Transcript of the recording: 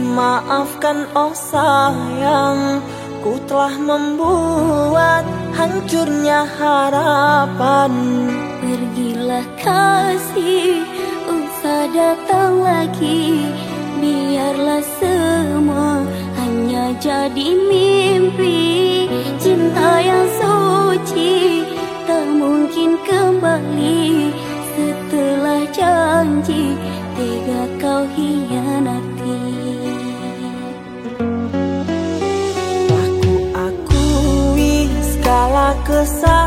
Maafkan oh sayang Ku telah membuat hancurnya harapan. Pergilah kasih Usah datang lagi Biarlah semua hanya jadi mimpi. Cinta yang suci tak mungkin kembali Setelah janji tega kau hianati 格桑